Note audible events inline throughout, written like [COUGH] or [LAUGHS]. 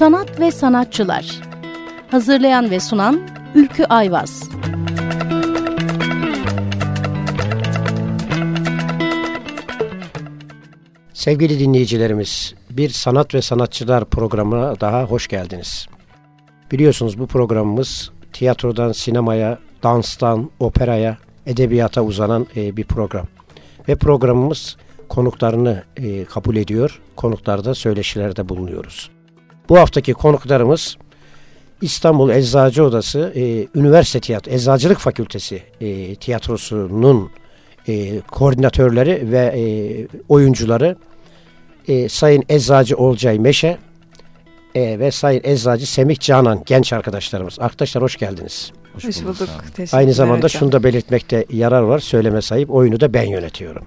Sanat ve Sanatçılar Hazırlayan ve sunan Ülkü Ayvaz Sevgili dinleyicilerimiz, bir Sanat ve Sanatçılar programına daha hoş geldiniz. Biliyorsunuz bu programımız tiyatrodan sinemaya, danstan operaya, edebiyata uzanan e, bir program. Ve programımız konuklarını e, kabul ediyor. Konuklarda söyleşilerde bulunuyoruz. Bu haftaki konuklarımız İstanbul Eczacı Odası e, Üniversite Tiyatro, Eczacılık Fakültesi e, tiyatrosunun e, koordinatörleri ve e, oyuncuları e, Sayın Eczacı Olcay Meşe e, ve Sayın Eczacı Semih Canan genç arkadaşlarımız. Arkadaşlar hoş geldiniz. Hoş, hoş bulduk. Aynı zamanda hocam. şunu da belirtmekte yarar var. Söyleme sahip oyunu da ben yönetiyorum.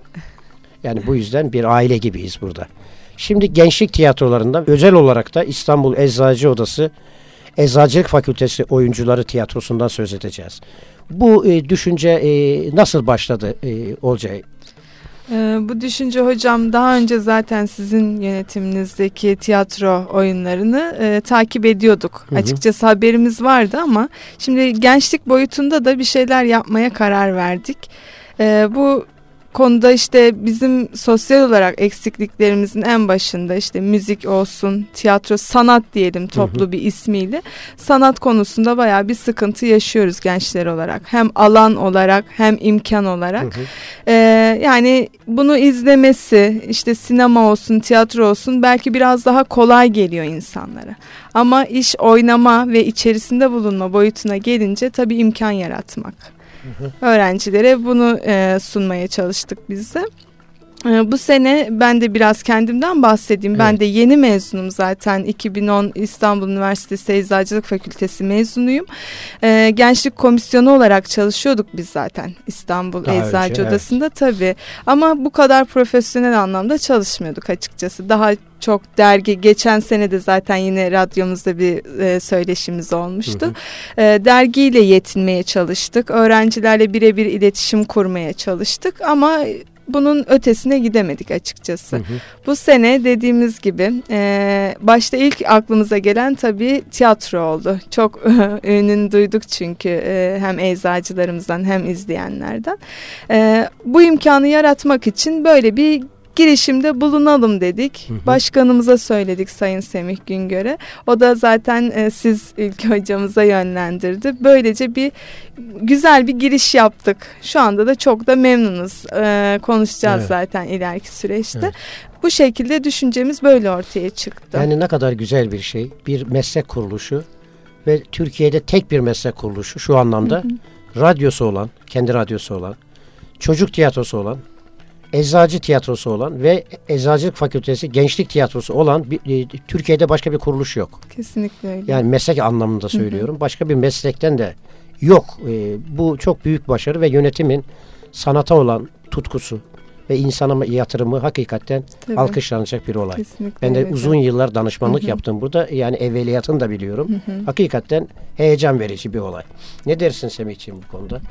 Yani bu yüzden bir aile gibiyiz burada. Şimdi gençlik tiyatrolarında özel olarak da İstanbul Eczacı Odası Eczacılık Fakültesi Oyuncuları Tiyatrosu'ndan söz edeceğiz. Bu e, düşünce e, nasıl başladı e, Olcay? Ee, bu düşünce hocam daha önce zaten sizin yönetiminizdeki tiyatro oyunlarını e, takip ediyorduk. Hı hı. Açıkçası haberimiz vardı ama şimdi gençlik boyutunda da bir şeyler yapmaya karar verdik. E, bu konuda işte bizim sosyal olarak eksikliklerimizin en başında işte müzik olsun, tiyatro, sanat diyelim toplu bir ismiyle sanat konusunda baya bir sıkıntı yaşıyoruz gençler olarak. Hem alan olarak hem imkan olarak. Ee, yani bunu izlemesi işte sinema olsun, tiyatro olsun belki biraz daha kolay geliyor insanlara. Ama iş oynama ve içerisinde bulunma boyutuna gelince tabii imkan yaratmak öğrencilere bunu e, sunmaya çalıştık biz de. E, bu sene ben de biraz kendimden bahsedeyim. Evet. Ben de yeni mezunum zaten. 2010 İstanbul Üniversitesi Eczacılık Fakültesi mezunuyum. Ee, gençlik komisyonu olarak çalışıyorduk biz zaten İstanbul Daha Eczacı önce, Odası'nda evet. tabii. Ama bu kadar profesyonel anlamda çalışmıyorduk açıkçası. Daha çok dergi geçen sene de zaten yine radyomuzda bir e, söyleşimiz olmuştu. Hı hı. E, dergiyle yetinmeye çalıştık. Öğrencilerle birebir iletişim kurmaya çalıştık ama bunun ötesine gidemedik açıkçası. Hı hı. Bu sene dediğimiz gibi e, başta ilk aklımıza gelen tabii tiyatro oldu. Çok [LAUGHS] ününü duyduk çünkü e, hem eczacılarımızdan hem izleyenlerden. E, bu imkanı yaratmak için böyle bir girişimde bulunalım dedik. Hı hı. Başkanımıza söyledik Sayın Semih Güngör'e. O da zaten e, siz ilk [LAUGHS] hocamıza yönlendirdi. Böylece bir güzel bir giriş yaptık. Şu anda da çok da memnunuz. E, konuşacağız evet. zaten ileriki süreçte. Evet. Bu şekilde düşüncemiz böyle ortaya çıktı. Yani ne kadar güzel bir şey. Bir meslek kuruluşu ve Türkiye'de tek bir meslek kuruluşu şu anlamda. Hı hı. Radyosu olan, kendi radyosu olan, çocuk tiyatrosu olan, Eczacı Tiyatrosu olan ve Eczacılık Fakültesi Gençlik Tiyatrosu olan bir, e, Türkiye'de başka bir kuruluş yok. Kesinlikle öyle. Yani meslek anlamında söylüyorum. Hı hı. Başka bir meslekten de yok. E, bu çok büyük başarı ve yönetimin sanata olan tutkusu ve insana yatırımı hakikaten Tabii. alkışlanacak bir olay. Kesinlikle ben de öyle. uzun yıllar danışmanlık hı hı. yaptım burada. Yani evveliyatını da biliyorum. Hı hı. Hakikaten heyecan verici bir olay. Ne dersin Semih'ciğim bu konuda?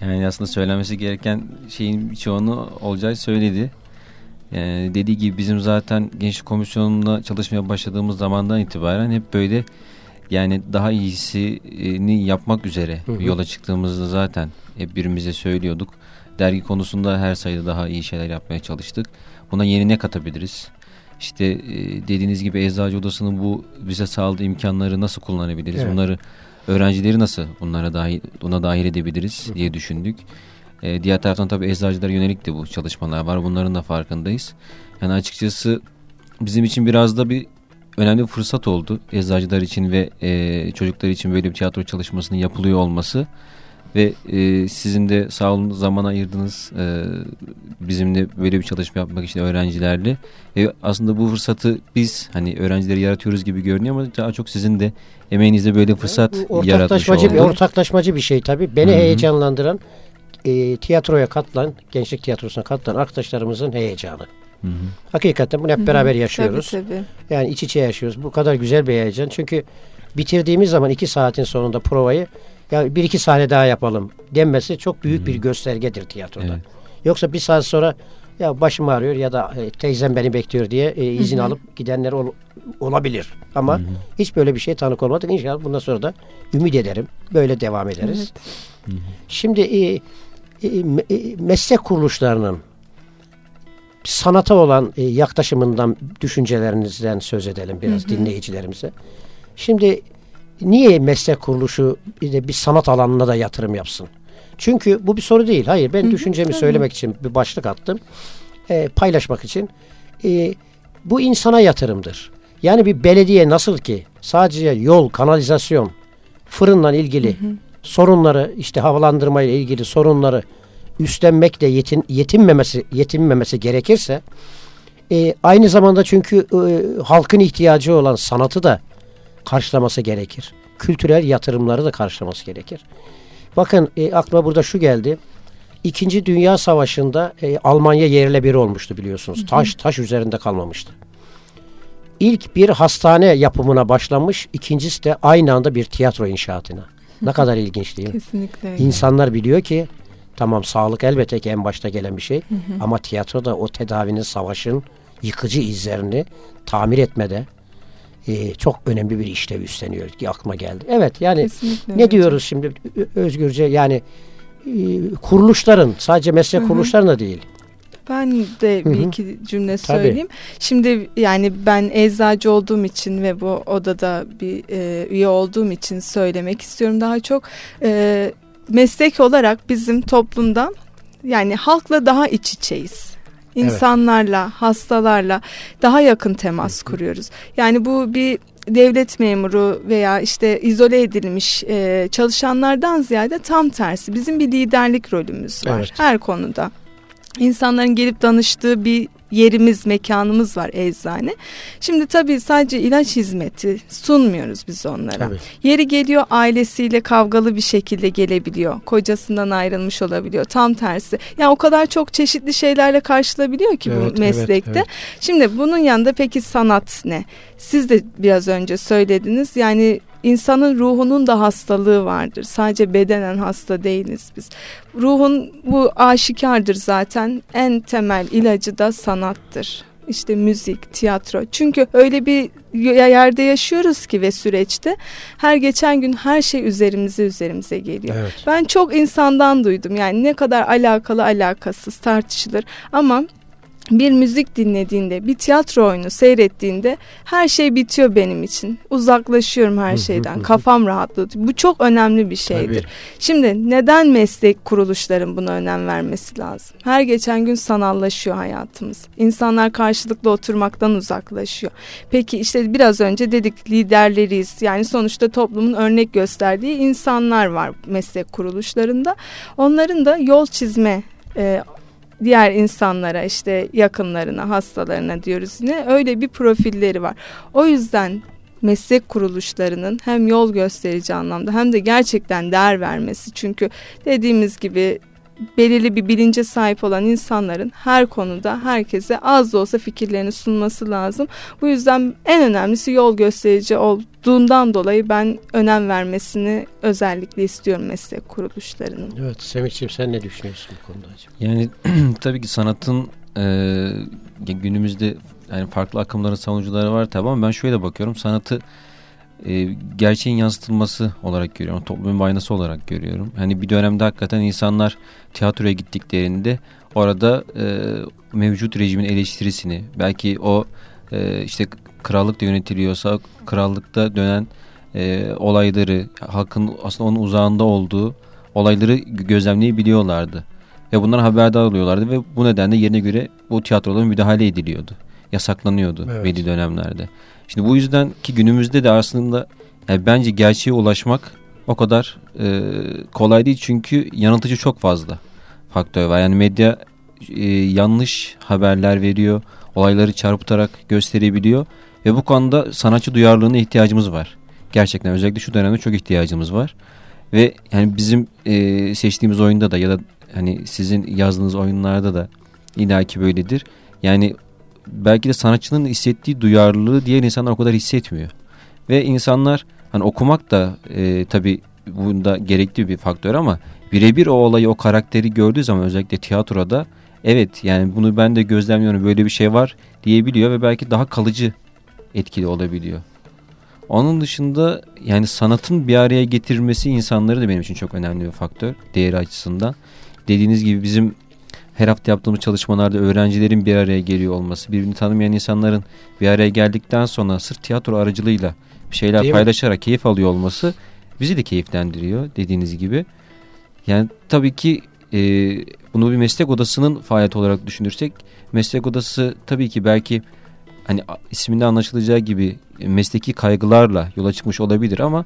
Yani aslında söylenmesi gereken şeyin çoğunu Olcay söyledi. Yani dediği gibi bizim zaten gençlik komisyonunda çalışmaya başladığımız zamandan itibaren hep böyle yani daha iyisini yapmak üzere hı hı. yola çıktığımızda zaten hep birbirimize söylüyorduk. Dergi konusunda her sayıda daha iyi şeyler yapmaya çalıştık. Buna yeni ne katabiliriz? İşte e, dediğiniz gibi Eczacı Odası'nın bu bize sağladığı imkanları nasıl kullanabiliriz? Evet. Bunları öğrencileri nasıl bunlara dahil, buna dahil edebiliriz diye düşündük. E, diğer taraftan tabii eczacılara yönelik de bu çalışmalar var. Bunların da farkındayız. Yani açıkçası bizim için biraz da bir önemli bir fırsat oldu. Eczacılar için ve e, çocuklar için böyle bir tiyatro çalışmasının yapılıyor olması. Ve e, sizin de sağ olun zaman ayırdınız e, bizimle böyle bir çalışma yapmak için öğrencilerle. E, aslında bu fırsatı biz hani öğrencileri yaratıyoruz gibi görünüyor ama daha çok sizin de emeğinizle böyle fırsat evet, yaratmış oldu. Bir, ortaklaşmacı bir şey tabii. Beni Hı -hı. heyecanlandıran e, tiyatroya katılan, gençlik tiyatrosuna katılan arkadaşlarımızın heyecanı. Hı hı. Hakikaten bunu hep beraber yaşıyoruz. Tabii, tabii. Yani iç içe yaşıyoruz. Bu kadar güzel bir heyecan. Çünkü bitirdiğimiz zaman iki saatin sonunda provayı ya bir iki sahne daha yapalım denmesi çok büyük Hı-hı. bir göstergedir tiyatroda. Evet. Yoksa bir saat sonra ya başım ağrıyor ya da e, teyzem beni bekliyor diye e, izin alıp gidenler ol, olabilir. Ama hiç böyle bir şey tanık olmadık. İnşallah bundan sonra da ümit ederim. Böyle devam ederiz. Şimdi e, me- meslek kuruluşlarının sanata olan e, yaklaşımından, düşüncelerinizden söz edelim biraz dinleyicilerimize. Şimdi niye meslek kuruluşu bir sanat alanına da yatırım yapsın? Çünkü bu bir soru değil. Hayır ben düşüncemi söylemek için bir başlık attım. E, paylaşmak için. E, bu insana yatırımdır. Yani bir belediye nasıl ki sadece yol, kanalizasyon, fırınla ilgili sorunları işte havalandırma ile ilgili sorunları üstlenmekle yetin, yetinmemesi yetinmemesi gerekirse e, aynı zamanda çünkü e, halkın ihtiyacı olan sanatı da karşılaması gerekir. Kültürel yatırımları da karşılaması gerekir. Bakın e, aklıma burada şu geldi. İkinci Dünya Savaşı'nda e, Almanya yerle bir olmuştu biliyorsunuz. Taş taş üzerinde kalmamıştı. İlk bir hastane yapımına başlanmış, ikincisi de aynı anda bir tiyatro inşaatına. Ne [LAUGHS] kadar ilginç değil mi? Kesinlikle öyle. İnsanlar biliyor ki tamam sağlık elbette ki en başta gelen bir şey ama tiyatroda o tedavinin, savaşın yıkıcı izlerini tamir etmede e, çok önemli bir işlev üstleniyor ki aklıma geldi. Evet yani Kesinlikle ne öyle. diyoruz şimdi özgürce yani e, kuruluşların sadece meslek kuruluşların da değil. Ben de bir Hı hı. iki cümle Tabii. söyleyeyim. Şimdi yani ben eczacı olduğum için ve bu odada bir e, üye olduğum için söylemek istiyorum daha çok. E, meslek olarak bizim toplumda yani halkla daha iç içeyiz. İnsanlarla, hastalarla daha yakın temas kuruyoruz. Yani bu bir devlet memuru veya işte izole edilmiş e, çalışanlardan ziyade tam tersi. Bizim bir liderlik rolümüz var Evet. her konuda. İnsanların gelip danıştığı bir yerimiz, mekanımız var eczane. Şimdi tabii sadece ilaç hizmeti sunmuyoruz biz onlara. Tabii. Yeri geliyor ailesiyle kavgalı bir şekilde gelebiliyor. Kocasından ayrılmış olabiliyor. Tam tersi. Yani o kadar çok çeşitli şeylerle karşılayabiliyor ki Evet, bu evet, meslekte. evet. Şimdi bunun yanında peki sanat ne? Siz de biraz önce söylediniz. Yani insanın ruhunun da hastalığı vardır. Sadece bedenen hasta değiliz biz. Ruhun bu aşikardır zaten. En temel ilacı da sanattır. İşte müzik, tiyatro. Çünkü öyle bir yerde yaşıyoruz ki ve süreçte her geçen gün her şey üzerimize üzerimize geliyor. Evet. Ben çok insandan duydum. Yani ne kadar alakalı alakasız tartışılır ama bir müzik dinlediğinde, bir tiyatro oyunu seyrettiğinde her şey bitiyor benim için. Uzaklaşıyorum her şeyden. Kafam rahatlıyor. Bu çok önemli bir şeydir. Tabii. Şimdi neden meslek kuruluşların buna önem vermesi lazım? Her geçen gün sanallaşıyor hayatımız. İnsanlar karşılıklı oturmaktan uzaklaşıyor. Peki işte biraz önce dedik liderleriyiz. Yani sonuçta toplumun örnek gösterdiği insanlar var meslek kuruluşlarında. Onların da yol çizme e, diğer insanlara işte yakınlarına hastalarına diyoruz yine öyle bir profilleri var. O yüzden meslek kuruluşlarının hem yol gösterici anlamda hem de gerçekten değer vermesi. Çünkü dediğimiz gibi belirli bir bilince sahip olan insanların her konuda herkese az da olsa fikirlerini sunması lazım. Bu yüzden en önemlisi yol gösterici olduğundan dolayı ben önem vermesini özellikle istiyorum meslek kuruluşlarının. Evet Semih'ciğim sen ne düşünüyorsun bu konuda acaba? Yani [CLEARS THROAT] tabii ki sanatın e, günümüzde yani farklı akımların savunucuları var tabii ama ben şöyle bakıyorum sanatı e, gerçeğin yansıtılması olarak görüyorum. Toplumun bir aynası olarak görüyorum. Hani bir dönemde hakikaten insanlar tiyatroya gittiklerinde orada e, mevcut rejimin eleştirisini belki o e, işte krallık da yönetiliyorsa krallıkta dönen e, olayları halkın aslında onun uzağında olduğu olayları gözlemleyebiliyorlardı. Ve bundan haberdar oluyorlardı ve bu nedenle yerine göre bu tiyatrolara müdahale ediliyordu. Yasaklanıyordu Evet. belli dönemlerde. Şimdi bu yüzden ki günümüzde de aslında yani bence gerçeğe ulaşmak o kadar e, kolay değil çünkü yanıltıcı çok fazla faktör var. Yani medya e, yanlış haberler veriyor, olayları çarpıtarak gösterebiliyor ve bu konuda sanatçı duyarlılığına ihtiyacımız var. Gerçekten özellikle şu dönemde çok ihtiyacımız var. Ve yani bizim e, seçtiğimiz oyunda da ya da hani sizin yazdığınız oyunlarda da illaki böyledir. Yani belki de sanatçının hissettiği duyarlılığı diğer insanlar o kadar hissetmiyor. Ve insanlar hani okumak da e, tabii bunda gerekli bir faktör ama birebir o olayı o karakteri gördüğü zaman özellikle tiyatroda evet yani bunu ben de gözlemliyorum böyle bir şey var diyebiliyor ve belki daha kalıcı etkili olabiliyor. Onun dışında yani sanatın bir araya getirmesi insanları da benim için çok önemli bir faktör değeri açısından. Dediğiniz gibi bizim her hafta yaptığımız çalışmalarda öğrencilerin bir araya geliyor olması, birbirini tanımayan insanların bir araya geldikten sonra sırf tiyatro aracılığıyla bir şeyler Değil paylaşarak mi? keyif alıyor olması bizi de keyiflendiriyor dediğiniz gibi. Yani tabii ki e, bunu bir meslek odasının faaliyet olarak düşünürsek meslek odası tabii ki belki hani isminde anlaşılacağı gibi mesleki kaygılarla yola çıkmış olabilir ama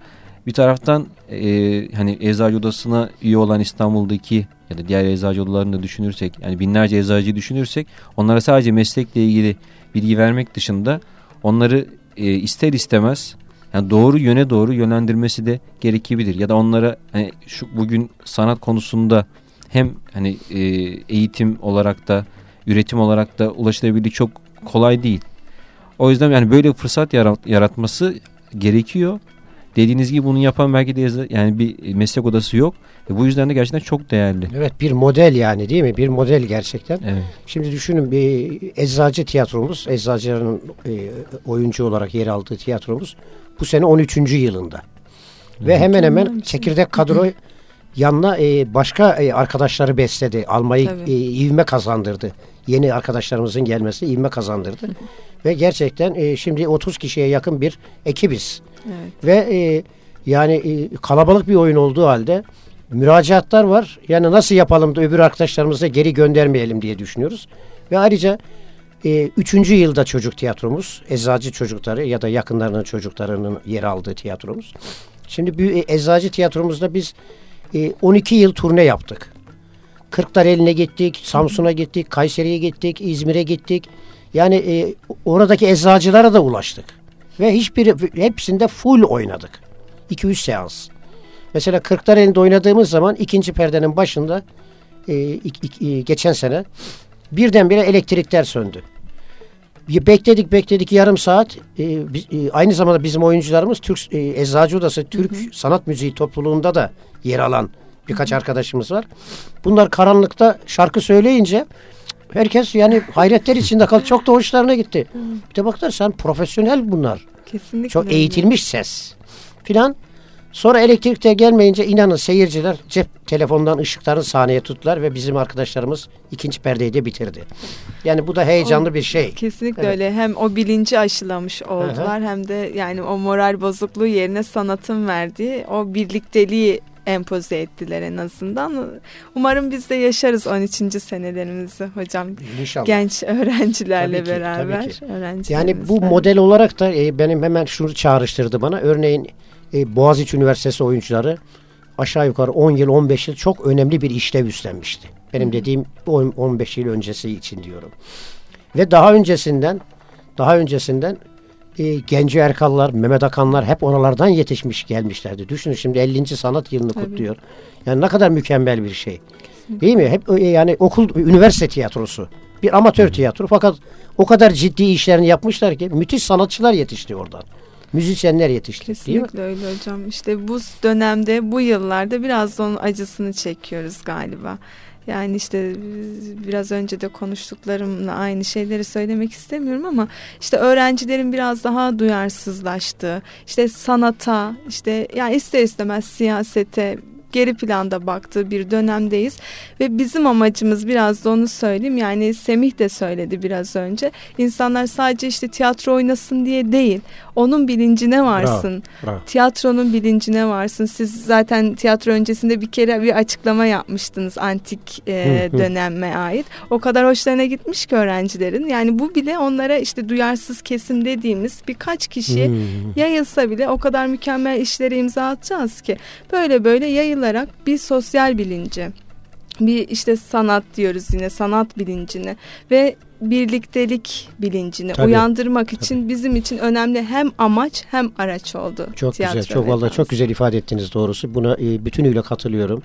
bir taraftan e, hani eczacı odasına üye olan İstanbul'daki ya da diğer eczacı odalarını da düşünürsek yani binlerce eczacıyı düşünürsek onlara sadece meslekle ilgili bilgi vermek dışında onları e, ister istemez yani doğru yöne doğru yönlendirmesi de gerekebilir ya da onlara hani şu bugün sanat konusunda hem hani e, eğitim olarak da üretim olarak da ulaşılabildiği çok kolay değil. O yüzden yani böyle fırsat yarat, yaratması gerekiyor. Dediğiniz gibi bunu yapan belki de yani bir meslek odası yok. Ve bu yüzden de gerçekten çok değerli. Evet bir model yani değil mi? Bir model gerçekten. Evet. Şimdi düşünün bir eczacı tiyatromuz, eczacıların e, oyuncu olarak yer aldığı tiyatromuz bu sene 13. yılında. Evet. Ve hemen hemen çekirdek kadro [LAUGHS] yanına e, başka e, arkadaşları besledi. Almayı e, ivme kazandırdı. Yeni arkadaşlarımızın gelmesi ivme kazandırdı. [LAUGHS] Ve gerçekten e, şimdi 30 kişiye yakın bir ekibiz. Evet. Ve e, yani e, kalabalık bir oyun olduğu halde müracaatlar var. Yani nasıl yapalım da öbür arkadaşlarımıza geri göndermeyelim diye düşünüyoruz. Ve ayrıca e, üçüncü yılda çocuk tiyatromuz, eczacı çocukları ya da yakınlarının çocuklarının yer aldığı tiyatromuz. Şimdi bir e, eczacı tiyatromuzda biz e, 12 yıl turne yaptık. Kırklareli'ne gittik, Samsun'a gittik, Kayseri'ye gittik, İzmir'e gittik. Yani e, oradaki eczacılara da ulaştık. Ve hiçbiri hepsinde full oynadık. 2-3 seans. Mesela Kırklareli'nde oynadığımız zaman ikinci perdenin başında e, ik, ik, e, geçen sene birdenbire elektrikler söndü. Bekledik bekledik yarım saat. E, biz, e, aynı zamanda bizim oyuncularımız Türk e, Eczacı Odası Türk hı hı. Sanat Müziği topluluğunda da yer alan birkaç arkadaşımız var. Bunlar karanlıkta şarkı söyleyince herkes yani hayretler içinde kaldı. Çok da hoşlarına gitti. Bir de baktılar sen profesyonel bunlar. Kesinlikle. Çok eğitilmiş ses filan. Sonra elektrikte gelmeyince inanın seyirciler cep telefondan ışıklarını sahneye tuttular ve bizim arkadaşlarımız ikinci perdeyi de bitirdi. Yani bu da heyecanlı o, bir şey. Kesinlikle evet. öyle. Hem o bilinci aşılamış oldular Aha. hem de yani o moral bozukluğu yerine sanatın verdiği o birlikteliği empoze ettiler en azından. Umarım biz de yaşarız 13. senelerimizi hocam. İnşallah. Genç öğrencilerle tabii ki, beraber. Tabii ki. Yani bu model olarak da e, benim hemen şunu çağrıştırdı bana. Örneğin e, Boğaziçi Üniversitesi oyuncuları aşağı yukarı 10 yıl 15 yıl çok önemli bir işlev üstlenmişti. Benim dediğim 10, 15 yıl öncesi için diyorum. Ve daha öncesinden daha öncesinden e, Genci Erkallar, Mehmet Akanlar hep oralardan yetişmiş gelmişlerdi. Düşünün şimdi 50. sanat yılını Tabii. kutluyor. Yani ne kadar mükemmel bir şey. Kesinlikle. Değil mi? Hep e, yani okul, üniversite tiyatrosu. Bir amatör tiyatro fakat o kadar ciddi işlerini yapmışlar ki müthiş sanatçılar yetişti oradan müzisyenler yetişti. Kesinlikle öyle hocam. İşte bu dönemde, bu yıllarda biraz da onun acısını çekiyoruz galiba. Yani işte biraz önce de konuştuklarımla aynı şeyleri söylemek istemiyorum ama işte öğrencilerin biraz daha duyarsızlaştığı, işte sanata, işte yani ister istemez siyasete geri planda baktığı bir dönemdeyiz. Ve bizim amacımız biraz da onu söyleyeyim yani Semih de söyledi biraz önce insanlar sadece işte tiyatro oynasın diye değil onun bilincine varsın. Bravo, bravo. tiyatronun bilincine varsın. Siz zaten tiyatro öncesinde bir kere bir açıklama yapmıştınız antik e, döneme ait. O kadar hoşlarına gitmiş ki öğrencilerin. Yani bu bile onlara işte duyarsız kesim dediğimiz birkaç kişi yayılsa bile o kadar mükemmel işlere imza atacağız ki böyle böyle yayıl yayılarak bir sosyal bilinci, bir işte sanat diyoruz yine sanat bilincini ve birliktelik bilincini tabii, uyandırmak tabii. için bizim için önemli hem amaç hem araç oldu. Çok güzel, çok vallahi çok güzel ifade ettiniz doğrusu. Buna e, bütünüyle katılıyorum.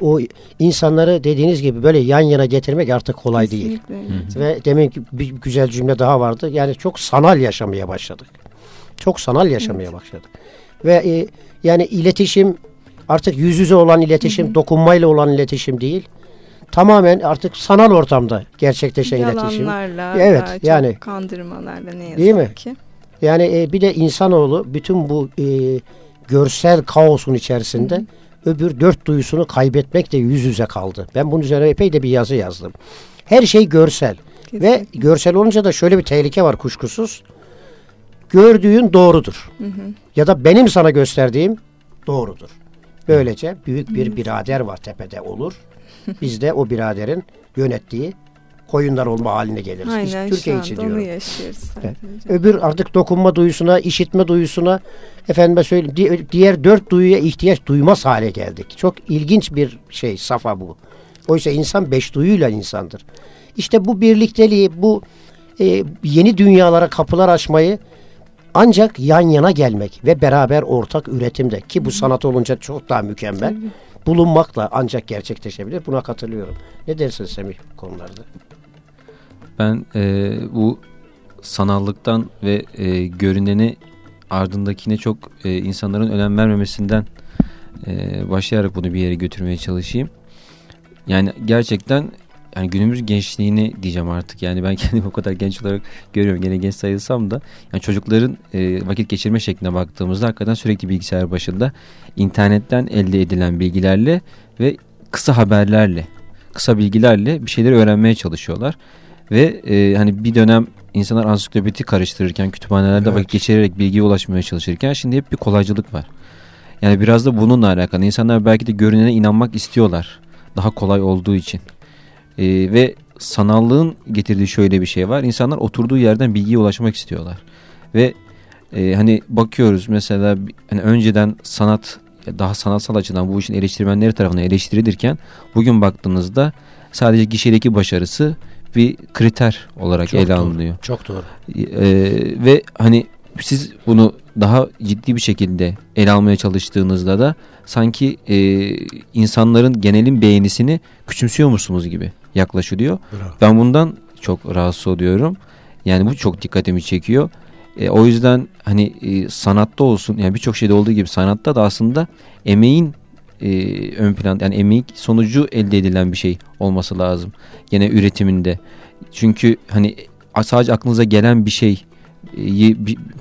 O insanları dediğiniz gibi böyle yan yana getirmek artık kolay Kesinlikle. değil. Hı. Ve demek ki bir güzel cümle daha vardı. Yani çok sanal yaşamaya başladık. Çok sanal yaşamaya evet. başladık. Ve e, yani iletişim Artık yüz yüze olan iletişim, hı hı. dokunmayla olan iletişim değil. Tamamen artık sanal ortamda gerçekleşen iletişim. Yalanlarla, Evet, yani- kandırmalarla ne yazık Değil mi? ki. Yani e, bir de insanoğlu bütün bu e, görsel kaosun içerisinde öbür dört duyusunu kaybetmekle yüz yüze kaldı. Ben bunun üzerine epey de bir yazı yazdım. Her şey görsel. Ve Kesinlikle. görsel olunca da şöyle bir tehlike var kuşkusuz. Gördüğün doğrudur. Ya da benim sana gösterdiğim doğrudur. Böylece büyük bir birader var tepede olur. Biz de o biraderin yönettiği koyunlar olma haline geliriz. Aynen şu Türkiye için diyorum. yaşıyoruz Evet. Öbür artık dokunma duyusuna, işitme duyusuna, efendime söyleyeyim di- diğer dört duyuya ihtiyaç duymaz hale geldik. Çok ilginç bir şey, safa bu. Oysa insan beş duyuyla insandır. İşte bu birlikteliği, bu e, yeni dünyalara kapılar açmayı ancak yan yana gelmek ve beraber ortak üretimde ki bu sanat olunca çok daha mükemmel bulunmakla ancak gerçekleşebilir. Buna katılıyorum. Ne dersin Semih bu konularda? Ben e, bu sanallıktan ve e, görüneni ardındakine çok e, insanların önem vermemesinden e, başlayarak bunu bir yere götürmeye çalışayım. Yani gerçekten yani günümüz gençliğini diyeceğim artık. Yani ben [LAUGHS] kendimi o kadar genç olarak görüyorum. Gene genç sayılsam da yani çocukların e, vakit geçirme şekline baktığımızda hakikaten sürekli bilgisayar başında internetten elde edilen bilgilerle ve kısa haberlerle, kısa bilgilerle bir şeyleri öğrenmeye çalışıyorlar. Ve e, hani bir dönem insanlar ansiklopedi karıştırırken, kütüphanelerde Evet. vakit geçirerek bilgiye ulaşmaya çalışırken şimdi hep bir kolaycılık var. Yani biraz da bununla alakalı. İnsanlar belki de görünene inanmak istiyorlar. Daha kolay olduğu için. E, ve sanallığın getirdiği şöyle bir şey var. İnsanlar oturduğu yerden bilgiye ulaşmak istiyorlar. Ve e, hani bakıyoruz mesela hani önceden sanat daha sanatsal açıdan bu işin eleştirmenleri tarafından eleştirilirken bugün baktığınızda sadece gişedeki başarısı bir kriter olarak Çok ele doğru. alınıyor. Çok doğru. Ee, ve hani siz bunu daha ciddi bir şekilde ele almaya çalıştığınızda da sanki e, insanların genelin beğenisini küçümsüyor musunuz gibi yaklaşılıyor. Bravo. Ben bundan çok rahatsız oluyorum. Yani bu çok dikkatimi çekiyor. E, o yüzden hani e, sanatta olsun yani birçok şeyde olduğu gibi sanatta da aslında emeğin e, ön plan yani emeğin sonucu elde edilen bir şey olması lazım. Gene üretiminde. Çünkü hani sadece aklınıza gelen bir şeyi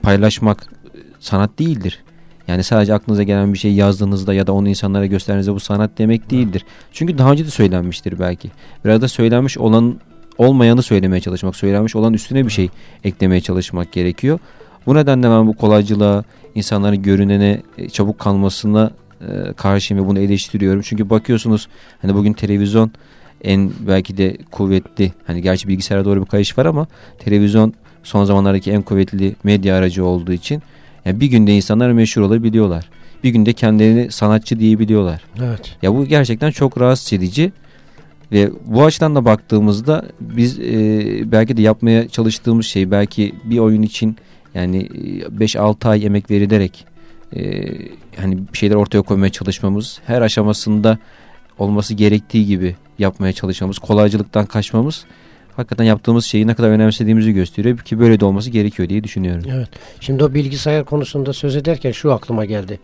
paylaşmak e, sanat değildir. Yani sadece aklınıza gelen bir şey yazdığınızda ya da onu insanlara gösterdiğinizde bu sanat demek değildir. Çünkü daha önce de söylenmiştir belki. Biraz da söylenmiş olan olmayanı söylemeye çalışmak, söylenmiş olan üstüne bir şey eklemeye çalışmak gerekiyor. Bu nedenle ben bu kolaycılığa, insanların görünene e, çabuk kalmasına e, karşıyım ve bunu eleştiriyorum. Çünkü bakıyorsunuz hani bugün televizyon en belki de kuvvetli hani gerçi bilgisayara doğru bir kayış var ama televizyon son zamanlardaki en kuvvetli medya aracı olduğu için yani bir günde insanlar meşhur olabiliyorlar. Bir günde kendilerini sanatçı diyebiliyorlar. Evet. Ya bu gerçekten çok rahatsız edici. Ve bu açıdan da baktığımızda biz e, belki de yapmaya çalıştığımız şey belki bir oyun için yani e, 5-6 ay emek verilerek e, hani şeyler ortaya koymaya çalışmamız, her aşamasında olması gerektiği gibi yapmaya çalışmamız, kolaycılıktan kaçmamız hakikaten yaptığımız şeyi ne kadar önemsediğimizi gösteriyor ki böyle de olması gerekiyor diye düşünüyorum. Evet. Şimdi o bilgisayar konusunda söz ederken şu aklıma geldi.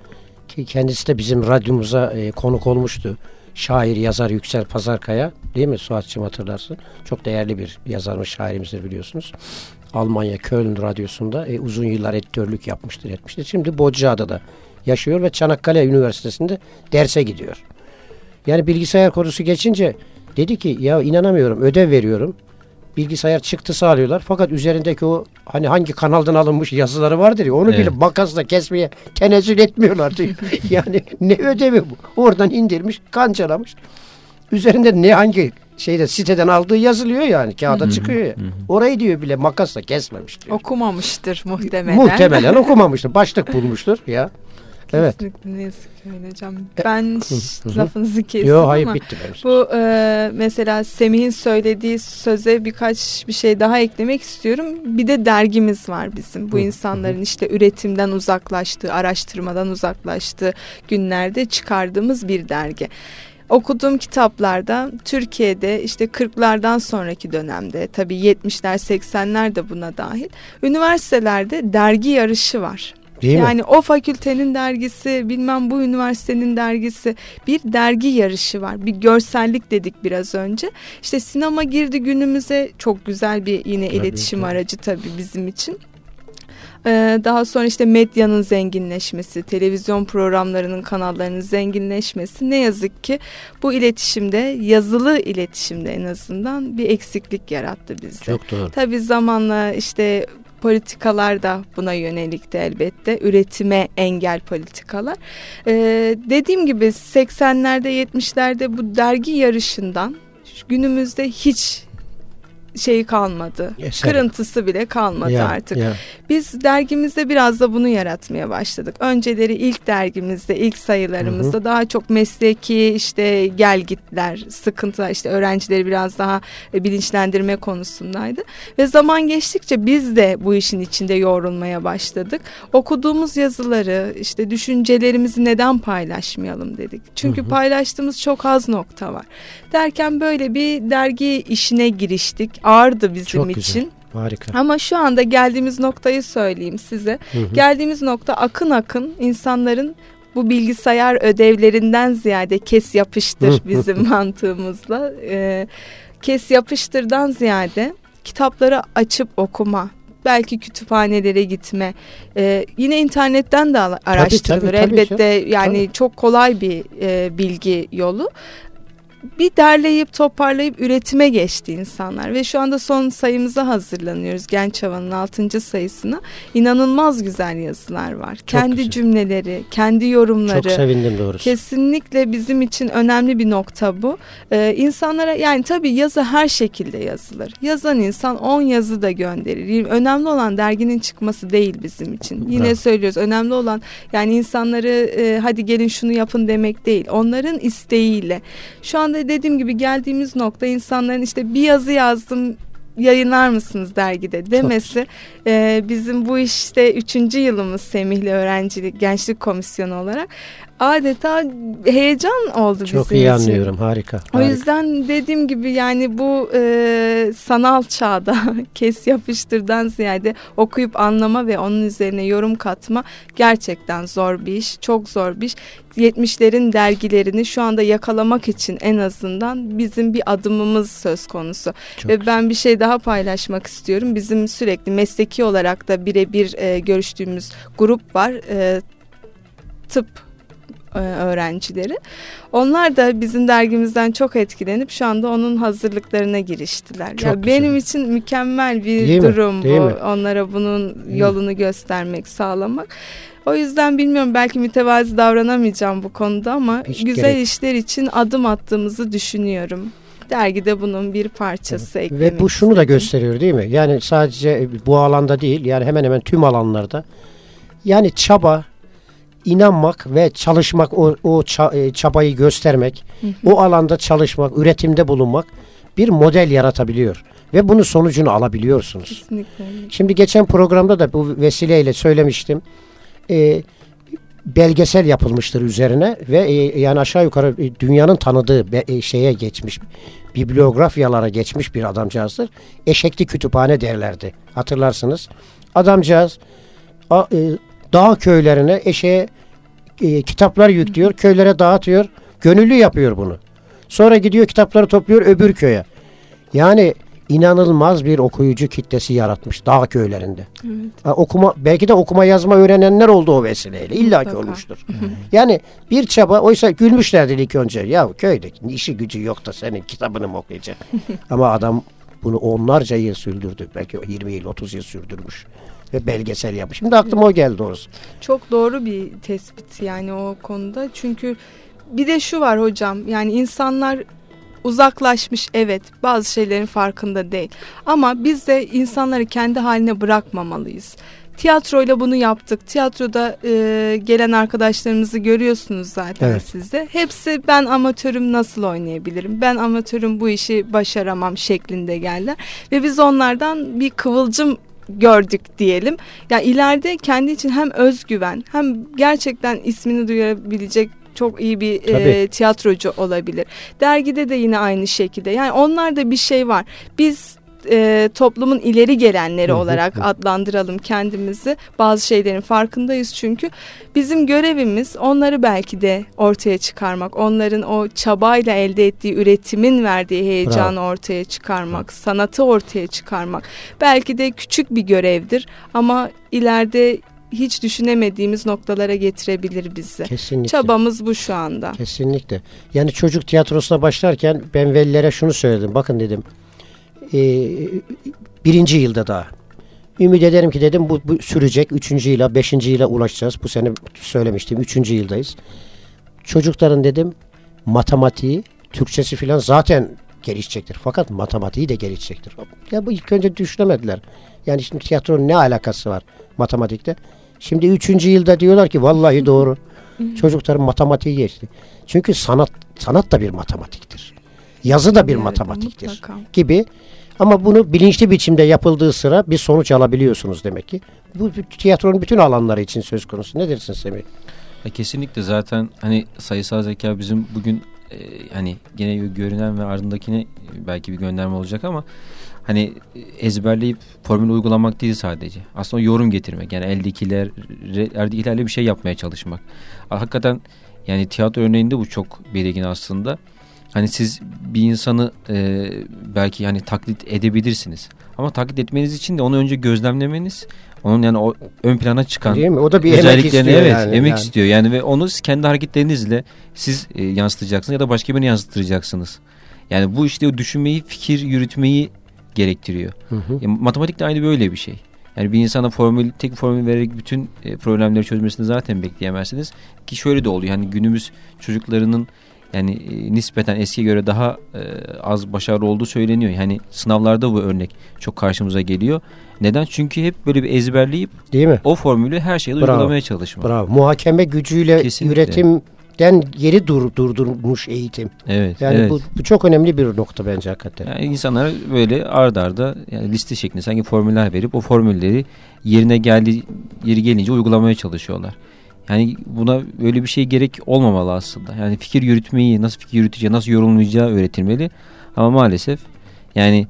Ki kendisi de bizim radyomuza e, konuk olmuştu. Şair, yazar Yüksel Pazarkaya değil mi Suatçım hatırlarsın. Çok değerli bir yazarmış, şairimizdir biliyorsunuz. Almanya Köln Radyosu'nda e, uzun yıllar editörlük yapmıştır, etmiştir. Şimdi Bozcaada'da yaşıyor ve Çanakkale Üniversitesi'nde derse gidiyor. Yani bilgisayar konusu geçince dedi ki ya inanamıyorum ödev veriyorum. Bilgisayar çıktısı alıyorlar fakat üzerindeki o hani hangi kanaldan alınmış yazıları vardır ya onu bile Evet. makasla kesmeye tenezzül etmiyorlar diyor. [LAUGHS] yani ne ödevi bu? Oradan indirmiş, kancalamış. Üzerinde ne hangi şeyde siteden aldığı yazılıyor yani kağıda çıkıyor ya. Orayı diyor bile makasla kesmemiş diyor. Okumamıştır muhtemelen. Muhtemelen okumamıştır. Başlık bulmuştur ya. Evet. Kesinlikle ne yazık ki öyle hocam. Ben hı hı. lafınızı kestim ama hayır bitti benim. bu e, mesela Semih'in söylediği söze birkaç bir şey daha eklemek istiyorum. Bir de dergimiz var bizim. Bu Hı, insanların işte üretimden uzaklaştığı, araştırmadan uzaklaştığı günlerde çıkardığımız bir dergi. Okuduğum kitaplarda Türkiye'de işte 40'lardan sonraki dönemde tabii 70'ler 80'ler de buna dahil üniversitelerde dergi yarışı var. Değil yani mi? o fakültenin dergisi, bilmem bu üniversitenin dergisi bir dergi yarışı var. Bir görsellik dedik biraz önce. İşte sinema girdi günümüze çok güzel bir yine Tabii, iletişim tabii. aracı tabii bizim için. Ee, daha sonra işte medyanın zenginleşmesi, televizyon programlarının kanallarının zenginleşmesi ne yazık ki bu iletişimde, yazılı iletişimde en azından bir eksiklik yarattı bizde. Çok doğru. Tabii zamanla işte politikalar da buna yönelikti elbette. Üretime engel politikalar. Ee, dediğim gibi 80'lerde 70'lerde bu dergi yarışından günümüzde hiç şeyi kalmadı. Eser. Kırıntısı bile kalmadı Ya, artık. ya. Biz dergimizde biraz da bunu yaratmaya başladık. Önceleri ilk dergimizde, ilk sayılarımızda daha çok mesleki işte gel gitler, sıkıntılar, işte öğrencileri biraz daha e, bilinçlendirme konusundaydı. Ve zaman geçtikçe biz de bu işin içinde yoğrulmaya başladık. Okuduğumuz yazıları, işte düşüncelerimizi neden paylaşmayalım dedik. Çünkü paylaştığımız çok az nokta var. Derken böyle bir dergi işine giriştik. Ağırdı bizim Çok için. güzel. Harika. Ama şu anda geldiğimiz noktayı söyleyeyim size. Hı hı. Geldiğimiz nokta akın akın insanların bu bilgisayar ödevlerinden ziyade kes yapıştır [LAUGHS] bizim mantığımızla. Ee, kes yapıştırdan ziyade kitapları açıp okuma. Belki kütüphanelere gitme. Ee, yine internetten de araştırılır. tabii, tabii Elbette yani çok kolay bir e, bilgi yolu bir derleyip toparlayıp üretime geçti insanlar ve şu anda son sayımıza hazırlanıyoruz Genç Hava'nın 6. sayısına. İnanılmaz güzel yazılar var. kendi güzel. cümleleri, kendi yorumları. Çok sevindim doğrusu. Kesinlikle bizim için önemli bir nokta bu. Ee, insanlara yani tabii yazı her şekilde yazılır. Yazan insan 10 yazı da gönderir. Önemli olan derginin çıkması değil bizim için. Yine Bravo. söylüyoruz önemli olan yani insanları e, hadi gelin şunu yapın demek değil. Onların isteğiyle. Şu anda dediğim gibi geldiğimiz nokta insanların işte bir yazı yazdım yayınlar mısınız dergide demesi e, bizim bu işte üçüncü yılımız Semih'le öğrencilik gençlik komisyonu olarak adeta heyecan oldu Çok bizim iyi için. anlıyorum. Harika. O harika. yüzden dediğim gibi yani bu e, sanal çağda [LAUGHS] kes yapıştırdan ziyade okuyup anlama ve onun üzerine yorum katma gerçekten zor bir iş. Çok zor bir iş. 70'lerin dergilerini şu anda yakalamak için en azından bizim bir adımımız söz konusu. Çok Ve ben bir şey daha paylaşmak istiyorum. Bizim sürekli mesleki olarak da birebir e, görüştüğümüz grup var. E, tıp öğrencileri. Onlar da bizim dergimizden çok etkilenip şu anda onun hazırlıklarına giriştiler. Çok ya güzel. benim için mükemmel bir Değil mi? durum Değil bu. mi? Onlara bunun yolunu göstermek, sağlamak. O yüzden bilmiyorum belki mütevazi davranamayacağım bu konuda ama Hiç güzel gerek- işler için adım attığımızı düşünüyorum. Dergide bunun bir parçası eklemek Ve bu şunu da gösteriyor değil mi? Yani sadece bu alanda değil yani hemen hemen tüm alanlarda yani çaba, inanmak ve çalışmak o, o e, çabayı göstermek, o alanda çalışmak, üretimde bulunmak bir model yaratabiliyor. Ve bunun sonucunu alabiliyorsunuz. Kesinlikle. Şimdi geçen programda da bu vesileyle söylemiştim. Ee, belgesel yapılmıştır üzerine ve e, yani aşağı yukarı e, dünyanın tanıdığı be- e, şeye geçmiş bibliografyalara geçmiş bir adamcağızdır. Eşekli kütüphane derlerdi. Hatırlarsınız. Adamcağız a, e, dağ köylerine eşeğe e, kitaplar yüklüyor, köylere dağıtıyor. Gönüllü yapıyor bunu. Sonra gidiyor kitapları topluyor öbür köye. Yani inanılmaz bir okuyucu kitlesi yaratmış dağ köylerinde. Ha, okuma belki de okuma yazma öğrenenler oldu o vesileyle. İlla ki olmuştur. yani bir çaba oysa gülmüşlerdi ilk önce. Ya köyde işi gücü yok da senin kitabını mı okuyacak? [LAUGHS] Ama adam bunu onlarca yıl sürdürdü. Belki 20 yıl 30 yıl sürdürmüş. Ve belgesel yapmış. Şimdi aklıma o geldi doğrusu. Çok doğru bir tespit yani o konuda. Çünkü bir de şu var hocam yani insanlar uzaklaşmış evet bazı şeylerin farkında değil. Ama biz de insanları kendi haline bırakmamalıyız. Tiyatroyla bunu yaptık. Tiyatroda e, gelen arkadaşlarımızı görüyorsunuz zaten Evet. siz de. Hepsi ben amatörüm nasıl oynayabilirim? Ben amatörüm bu işi başaramam şeklinde geldiler. Ve biz onlardan bir kıvılcım gördük diyelim. Ya ileride kendi için hem özgüven hem gerçekten ismini duyurabilecek çok iyi bir e, tiyatrocu olabilir. Dergide de yine aynı şekilde. Yani onlarda bir şey var. Biz e, toplumun ileri gelenleri olarak adlandıralım kendimizi. Bazı şeylerin farkındayız çünkü. Bizim görevimiz onları belki de ortaya çıkarmak. Onların o çabayla elde ettiği üretimin verdiği heyecanı Bravo. ortaya çıkarmak. Bravo. Sanatı ortaya çıkarmak. Belki de küçük bir görevdir ama ileride hiç düşünemediğimiz noktalara getirebilir bizi. Kesinlikle. Çabamız bu şu anda. Kesinlikle. Yani çocuk tiyatrosuna başlarken ben velilere şunu söyledim. Bakın dedim e, birinci yılda daha. Ümit ederim ki dedim bu, bu sürecek. Üçüncü yıla, beşinci yıla ulaşacağız. Bu sene söylemiştim. Üçüncü yıldayız. Çocukların dedim matematiği, Türkçesi filan zaten gelişecektir. Fakat matematiği de gelişecektir. Ya bu ilk önce düşünemediler. Yani şimdi tiyatronun ne alakası var matematikte? Şimdi üçüncü yılda diyorlar ki vallahi doğru. [LAUGHS] Çocukların matematiği geçti. Çünkü sanat sanat da bir matematiktir. Yazı da bir evet, matematiktir mutlaka. gibi. Ama bunu bilinçli biçimde yapıldığı sıra bir sonuç alabiliyorsunuz demek ki. Bu tiyatronun bütün alanları için söz konusu. Ne dersin Semih? Ya kesinlikle zaten hani sayısal zeka bizim bugün e, hani gene görünen ve ardındakine belki bir gönderme olacak ama hani ezberleyip formül uygulamak değil sadece. Aslında yorum getirmek. Yani eldekiler, eldekilerle bir şey yapmaya çalışmak. Hakikaten yani tiyatro örneğinde bu çok belirgin aslında. Hani siz bir insanı e, belki hani taklit edebilirsiniz. Ama taklit etmeniz için de onu önce gözlemlemeniz, onun yani o ön plana çıkan Değil mi? O da bir emek istiyor evet, yani. emek yani. istiyor. Yani ve onu kendi hareketlerinizle siz e, yansıtacaksınız ya da başka birini yansıttıracaksınız. Yani bu işte o düşünmeyi, fikir yürütmeyi gerektiriyor. Hı hı. E, matematik de aynı böyle bir şey. Yani bir insana formül, tek formül vererek bütün e, problemleri çözmesini zaten bekleyemezsiniz. Ki şöyle de oluyor. Hani günümüz çocuklarının yani e, nispeten eskiye göre daha e, az başarılı olduğu söyleniyor. Yani sınavlarda bu örnek çok karşımıza geliyor. Neden? Çünkü hep böyle bir ezberleyip Değil mi? o formülü her şeyde Bravo. uygulamaya çalışmak. Bravo. Muhakeme gücüyle Kesinlikle. üretim den geri dur, durdurmuş eğitim. Evet. Yani evet. Bu, bu çok önemli bir nokta bence hakikaten. Yani insanlar böyle ard arda yani liste şeklinde sanki formüller verip o formülleri yerine geldi yeri gelince uygulamaya çalışıyorlar. Yani buna böyle bir şey gerek olmamalı aslında. Yani fikir yürütmeyi, nasıl fikir yürüteceği, nasıl yorumlayacağı öğretilmeli. Ama maalesef yani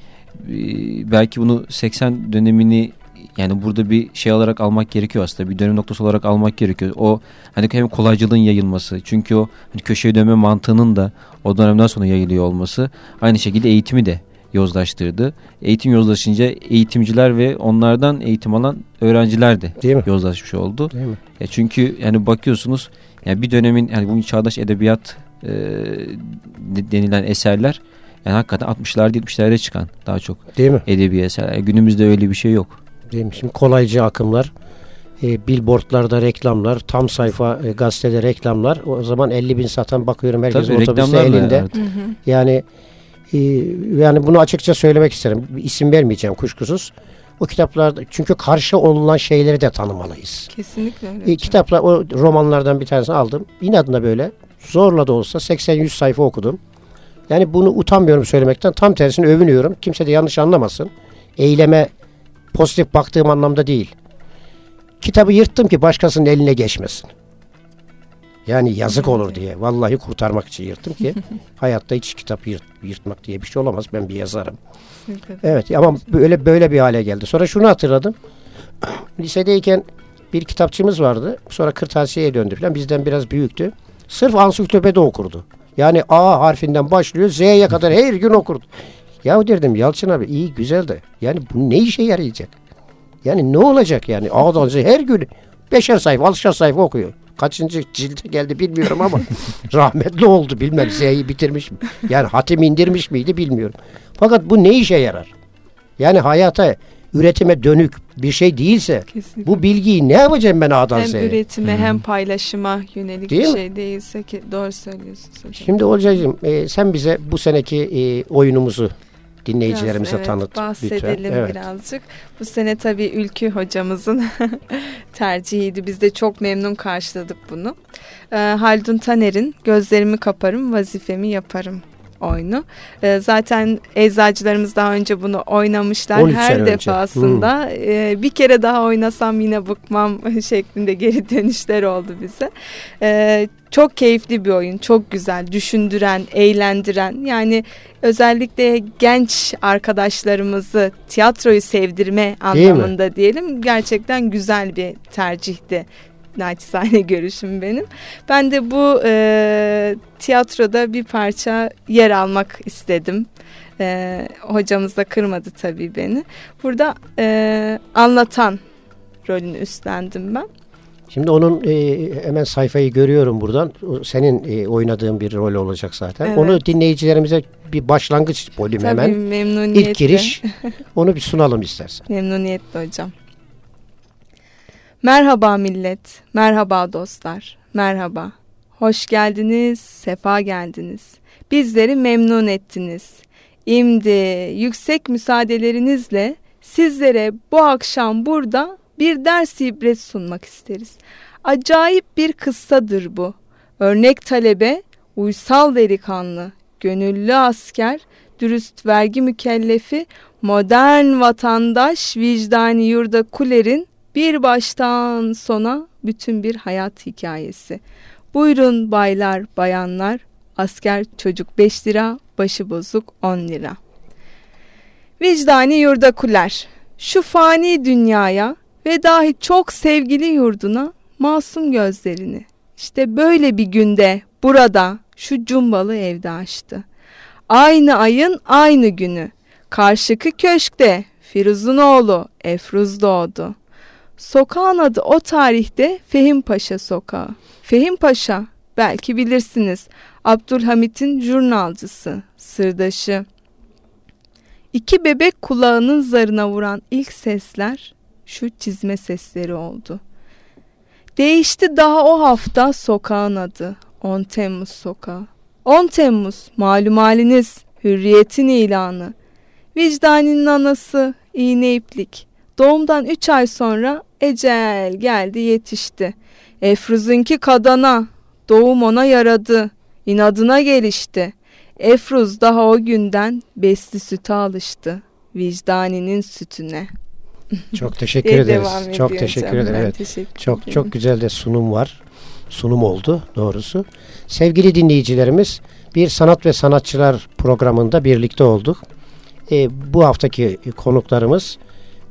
belki bunu 80 dönemini yani burada bir şey olarak almak gerekiyor aslında. Bir dönüm noktası olarak almak gerekiyor. O hani hem kolaycılığın yayılması. Çünkü o hani köşeye dönme mantığının da o dönemden sonra yayılıyor olması. Aynı şekilde eğitimi de yozlaştırdı. Eğitim yozlaşınca eğitimciler ve onlardan eğitim alan öğrenciler de Değil mi? yozlaşmış oldu. Değil mi? Ya çünkü yani bakıyorsunuz yani bir dönemin yani bu çağdaş edebiyat e, denilen eserler yani hakikaten 60'larda 70'lerde çıkan daha çok Değil mi? edebi eserler. Günümüzde öyle bir şey yok. Değil mi? Şimdi kolaycı akımlar, e, billboardlarda reklamlar, tam sayfa e, gazetede reklamlar. O zaman 50 bin satan bakıyorum herkes Tabii, otobüste elinde. Evet. Yani e, yani bunu açıkça söylemek isterim. İsim vermeyeceğim kuşkusuz. O kitaplarda çünkü karşı olunan şeyleri de tanımalıyız. Kesinlikle öyle. E, kitaplar o romanlardan bir tanesini aldım. İnadına böyle zorla da olsa 80-100 sayfa okudum. Yani bunu utanmıyorum söylemekten. Tam tersini övünüyorum. Kimse de yanlış anlamasın. Eyleme pozitif baktığım anlamda değil. Kitabı yırttım ki başkasının eline geçmesin. Yani yazık olur diye. Vallahi kurtarmak için yırttım ki [LAUGHS] hayatta hiç kitap yırt, yırtmak diye bir şey olamaz. Ben bir yazarım. evet ama böyle böyle bir hale geldi. Sonra şunu hatırladım. [CLEARS THROAT] Lisedeyken bir kitapçımız vardı. Sonra kırtasiyeye döndü falan. Bizden biraz büyüktü. Sırf ansiklopedi okurdu. Yani A harfinden başlıyor Z'ye kadar [LAUGHS] her gün okurdu. Ya derdim Yalçın abi iyi güzel de yani bu ne işe yarayacak? Yani ne olacak yani? A'dan Z'ye her gün beşer sayfa, altışar sayfa okuyor. Kaçıncı cilde geldi bilmiyorum ama [LAUGHS] rahmetli oldu bilmem Z'yi bitirmiş mi? Yani hatim indirmiş miydi bilmiyorum. Fakat bu ne işe yarar? Yani hayata üretime dönük bir şey değilse Kesinlikle. bu bilgiyi ne yapacağım ben A'dan Hem Z'ye? üretime hmm. hem paylaşıma yönelik Değil bir mi? şey değilse ki doğru söylüyorsunuz hocam. Şimdi Olcay'cığım e, sen bize bu seneki e, oyunumuzu dinleyicilerimize Biraz, evet, tanıt bahsedelim lütfen. Evet. birazcık. Bu sene tabii Ülkü hocamızın [LAUGHS] tercihiydi. Biz de çok memnun karşıladık bunu. Ee, Haldun Taner'in Gözlerimi Kaparım, Vazifemi Yaparım oyunu. E, zaten eczacılarımız daha önce bunu oynamışlar. Her defasında e, bir kere daha oynasam yine bıkmam [LAUGHS] şeklinde geri dönüşler oldu bize. E, çok keyifli bir oyun, çok güzel, düşündüren, eğlendiren. Yani özellikle genç arkadaşlarımızı tiyatroyu sevdirme anlamında diyelim. Gerçekten güzel bir tercihti naçizane [LAUGHS] görüşüm benim. Ben de bu e, tiyatroda bir parça yer almak istedim. E, hocamız da kırmadı tabii beni. Burada e, anlatan rolünü üstlendim ben. Şimdi onun e, hemen sayfayı görüyorum buradan. senin e, oynadığın bir rol olacak zaten. Evet. Onu dinleyicilerimize bir başlangıç bölüm Tabii, hemen. memnuniyetle. İlk giriş. [LAUGHS] onu bir sunalım istersen. Memnuniyetle hocam. Merhaba millet, merhaba dostlar, merhaba. Hoş geldiniz, sefa geldiniz. Bizleri memnun ettiniz. İmdi yüksek müsaadelerinizle sizlere bu akşam burada bir ders ibret sunmak isteriz. Acayip bir kıssadır bu. Örnek talebe, uysal delikanlı, gönüllü asker, dürüst vergi mükellefi, modern vatandaş, vicdani yurda kulerin bir baştan sona bütün bir hayat hikayesi. Buyurun baylar, bayanlar, asker çocuk 5 lira, başı bozuk 10 lira. Vicdani yurda kuler, şu fani dünyaya ve dahi çok sevgili yurduna masum gözlerini. İşte böyle bir günde burada şu cumbalı evde açtı. Aynı ayın aynı günü karşıki köşkte Firuz'un oğlu Efruz doğdu. Sokağın adı o tarihte Fehim Paşa Sokağı. Fehim Paşa belki bilirsiniz Abdülhamit'in jurnalcısı, sırdaşı. İki bebek kulağının zarına vuran ilk sesler şu çizme sesleri oldu. Değişti daha o hafta sokağın adı 10 Temmuz sokağı. 10 Temmuz malum haliniz hürriyetin ilanı. Vicdaninin anası iğne iplik. Doğumdan 3 ay sonra ecel geldi yetişti. Efruz'unki kadana doğum ona yaradı. inadına gelişti. Efruz daha o günden besli süte alıştı. Vicdaninin sütüne. Çok teşekkür ederiz. Çok teşekkür ederim. Evet. Teşekkür çok ederim. çok güzel de sunum var. Sunum oldu doğrusu. Sevgili dinleyicilerimiz bir sanat ve sanatçılar programında birlikte olduk. E, bu haftaki konuklarımız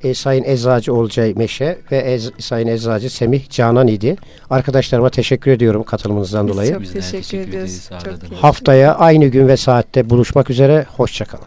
e, Sayın Eczacı Olcay Meşe ve Ez, Sayın Eczacı Semih Canan idi. Arkadaşlarıma teşekkür ediyorum katılımınızdan Biz dolayı. Çok teşekkür, teşekkür ediyoruz. Çok Haftaya aynı gün ve saatte buluşmak üzere. Hoşçakalın.